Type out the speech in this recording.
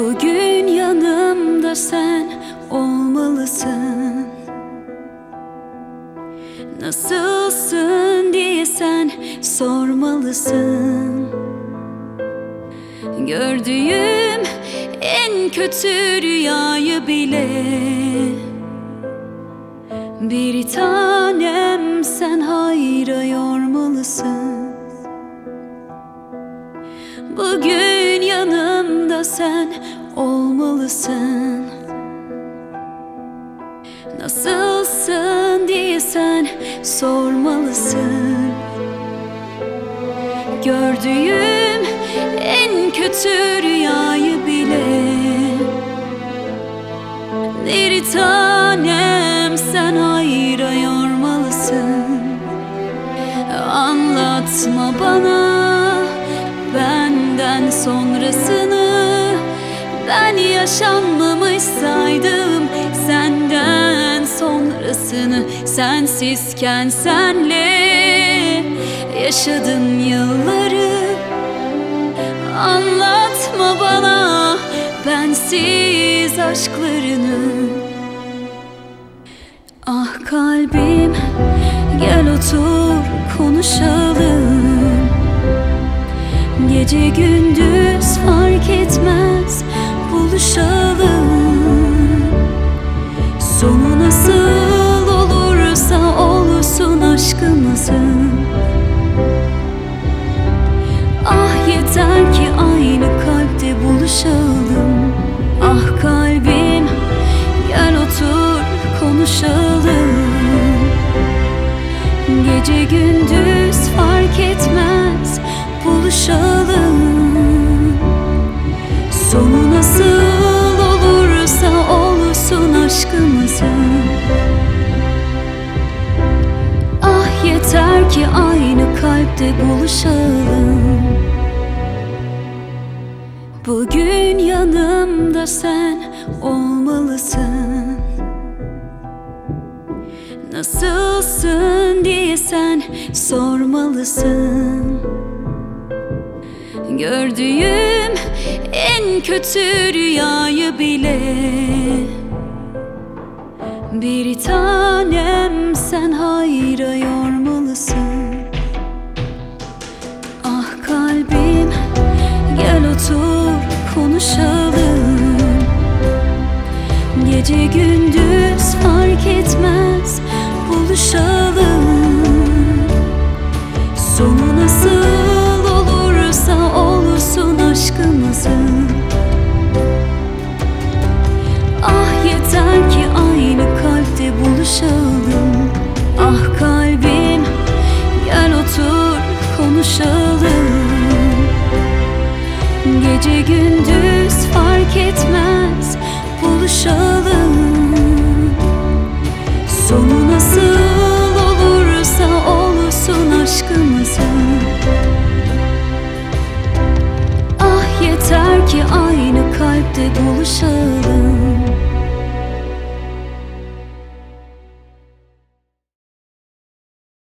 Bugün yanımda sen olmalısın. Nasılsın diye sen sormalısın. Gördüğüm en kötü rüyayı bile Bir tanem sen hayra yormalısın. Bugün sen olmalısın. Nasılsın diye sen sormalısın. Gördüğüm en kötü rüyayı bile Bir tanem sen hayra yormalısın. Anlatma bana benden sonrasını Ben yaşanmamış saydım senden sonrasını Sensizken senle yaşadım yılları. Anlatma bana bensiz aşklarını. Ah kalbim gel otur konuşalım. Gece gündüz fark etmez buluşalım. Sonu nasıl olursa olsun aşkımızın Ah yeter ki aynı kalpte buluşalım. Ah kalbim gel otur konuşalım. Gece gündüz fark etmez buluşalım. Sonu aşkımızın Ah yeter ki aynı kalpte buluşalım. Bugün yanımda sen olmalısın. Nasılsın diye sen sormalısın. Gördüğüm en kötü rüyayı bile Bir tanem sen hayra yormalısın. Ah kalbim gel otur konuşalım. Gece gündüz konuşalım. Gece gündüz fark etmez buluşalım. Sonu nasıl olursa olsun aşkımızın. Ah yeter ki aynı kalpte buluşalım